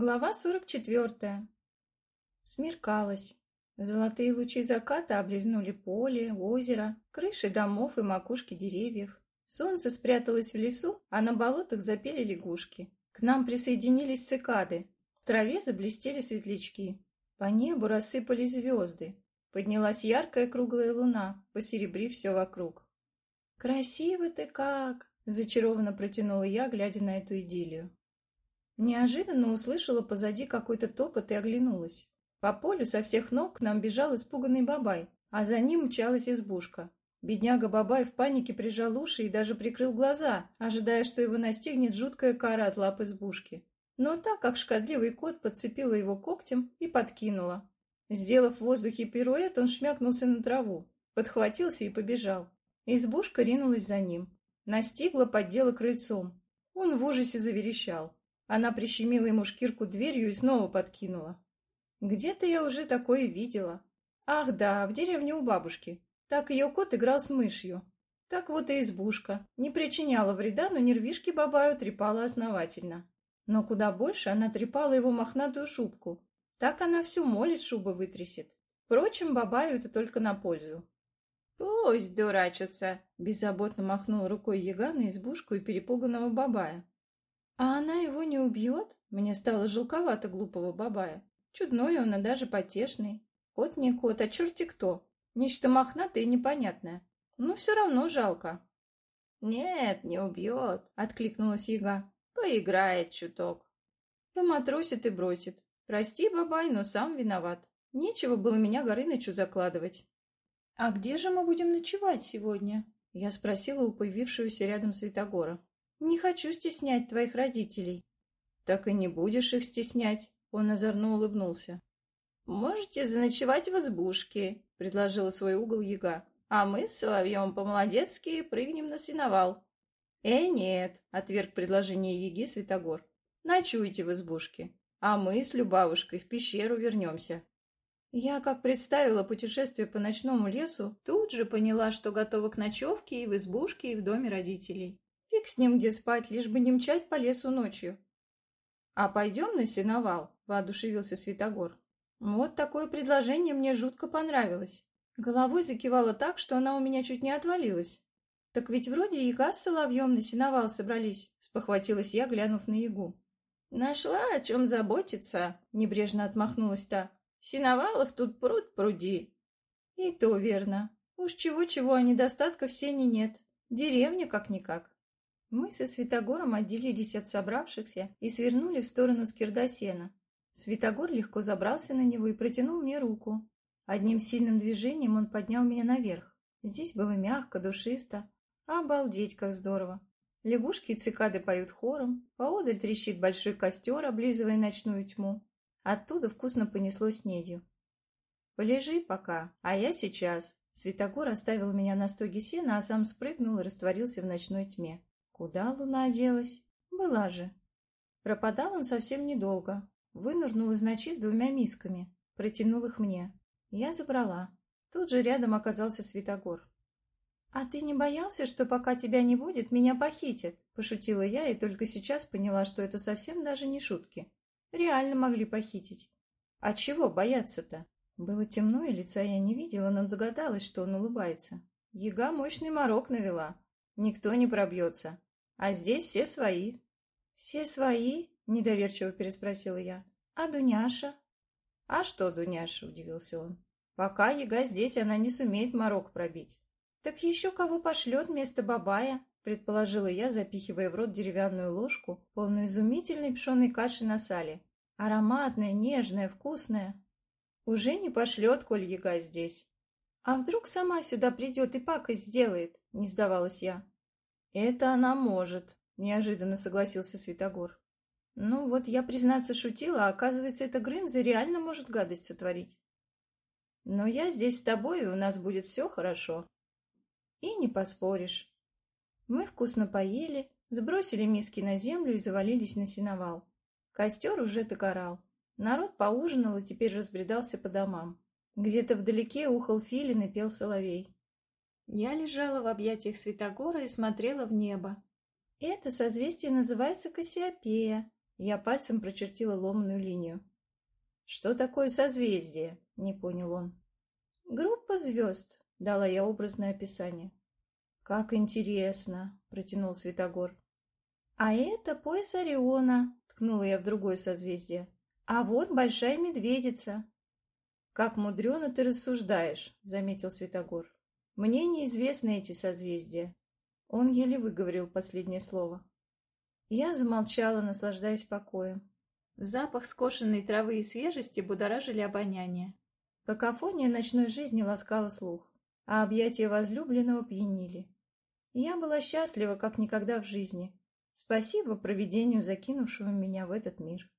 Глава 44. Смеркалось. Золотые лучи заката облизнули поле, озеро, крыши домов и макушки деревьев. Солнце спряталось в лесу, а на болотах запели лягушки. К нам присоединились цикады. В траве заблестели светлячки. По небу рассыпались звезды. Поднялась яркая круглая луна, посеребрив все вокруг. «Красиво ты как!» — зачарованно протянула я, глядя на эту идиллию. Неожиданно услышала позади какой-то топот и оглянулась. По полю со всех ног к нам бежал испуганный бабай, а за ним мчалась избушка. Бедняга Бабай в панике прижал уши и даже прикрыл глаза, ожидая, что его настигнет жуткая кара от лап избушки. Но так как шкодливый кот подцепила его когтем и подкинула. Сделав в воздухе пируэт, он шмякнулся на траву, подхватился и побежал. Избушка ринулась за ним. Настигла, поддела крыльцом. Он в ужасе заверещал. Она прищемила ему шкирку дверью и снова подкинула. Где-то я уже такое видела. Ах да, в деревне у бабушки. Так ее кот играл с мышью. Так вот и избушка. Не причиняла вреда, но нервишки бабаю трепала основательно. Но куда больше она трепала его мохнатую шубку. Так она всю моль из шубы вытрясет. Впрочем, бабаю это только на пользу. «Пусть дурачатся!» — беззаботно махнул рукой яга на избушку и перепуганного бабая. А она его не убьет? Мне стало жалковато глупого бабая. Чудной он и даже потешный. Кот не кот, а черти кто. Нечто мохнатое и непонятное. Ну, все равно жалко. «Нет, не убьет», — откликнулась яга. «Поиграет чуток». Поматросит и бросит. «Прости, бабай, но сам виноват. Нечего было меня Горынычу закладывать». «А где же мы будем ночевать сегодня?» Я спросила у появившегося рядом Святогора. Не хочу стеснять твоих родителей. Так и не будешь их стеснять, он озорно улыбнулся. Можете заночевать в избушке, предложила свой угол яга. А мы с Соловьем по-молодецки прыгнем на сеновал. Э, нет, отверг предложение яги Святогор. Ночуйте в избушке, а мы с Любавушкой в пещеру вернемся. Я, как представила путешествие по ночному лесу, тут же поняла, что готова к ночевке и в избушке, и в доме родителей. Фиг с ним где спать, лишь бы не мчать по лесу ночью. А пойдем на сеновал, воодушевился Святогор. Вот такое предложение мне жутко понравилось. Головой закивала так, что она у меня чуть не отвалилась. Так ведь вроде яга с соловьем на сеновал собрались, спохватилась я, глянув на ягу. Нашла о чем заботиться, небрежно отмахнулась та. Сеновалов тут пруд пруди. И то верно. Уж чего-чего, а недостатка в сене нет. Деревня как-никак. Мы со Святогором отделились от собравшихся и свернули в сторону скирдосена. Святогор легко забрался на него и протянул мне руку. Одним сильным движением он поднял меня наверх. Здесь было мягко, душисто. Обалдеть, как здорово! Лягушки и цикады поют хором, поодаль трещит большой костер, облизывая ночную тьму. Оттуда вкусно понесло снедью. «Полежи пока, а я сейчас». Святогор оставил меня на стоге сена, а сам спрыгнул и растворился в ночной тьме. Куда луна делась? Была же. Пропадал он совсем недолго. Вынырнул из ночи с двумя мисками. Протянул их мне. Я забрала. Тут же рядом оказался Святогор. «А ты не боялся, что пока тебя не будет, меня похитят?» Пошутила я и только сейчас поняла, что это совсем даже не шутки. Реально могли похитить. А чего бояться-то? Было темно, и лица я не видела, но догадалась, что он улыбается. Яга мощный морок навела. Никто не пробьется. А здесь все свои. Все свои? Недоверчиво переспросила я. А Дуняша? А что Дуняша? Удивился он. Пока яга здесь, она не сумеет морок пробить. Так еще кого пошлет вместо бабая? Предположила я, запихивая в рот деревянную ложку, полную изумительной пшеной каши на сале. Ароматная, нежная, вкусная. Уже не пошлет, коль яга здесь. А вдруг сама сюда придет и пакость сделает? Не сдавалась я. «Это она может», — неожиданно согласился Святогор. «Ну, вот я, признаться, шутила, а оказывается, эта Грымза реально может гадость сотворить. Но я здесь с тобой, и у нас будет все хорошо. И не поспоришь». Мы вкусно поели, сбросили миски на землю и завалились на сеновал. Костер уже догорал. Народ поужинал и теперь разбредался по домам. Где-то вдалеке ухал филин и пел соловей. Я лежала в объятиях Святогора и смотрела в небо. Это созвездие называется Кассиопея. Я пальцем прочертила ломаную линию. «Что такое созвездие?» — не понял он. «Группа звезд», — дала я образное описание. «Как интересно!» — протянул Святогор. «А это пояс Ориона», — ткнула я в другое созвездие. «А вот большая медведица». «Как мудрено ты рассуждаешь», — заметил Святогор. «Мне неизвестны эти созвездия». Он еле выговорил последнее слово. Я замолчала, наслаждаясь покоем. Запах скошенной травы и свежести будоражили обоняние. Какофония ночной жизни ласкала слух, а объятия возлюбленного пьянили. Я была счастлива, как никогда в жизни. Спасибо провидению, закинувшему меня в этот мир.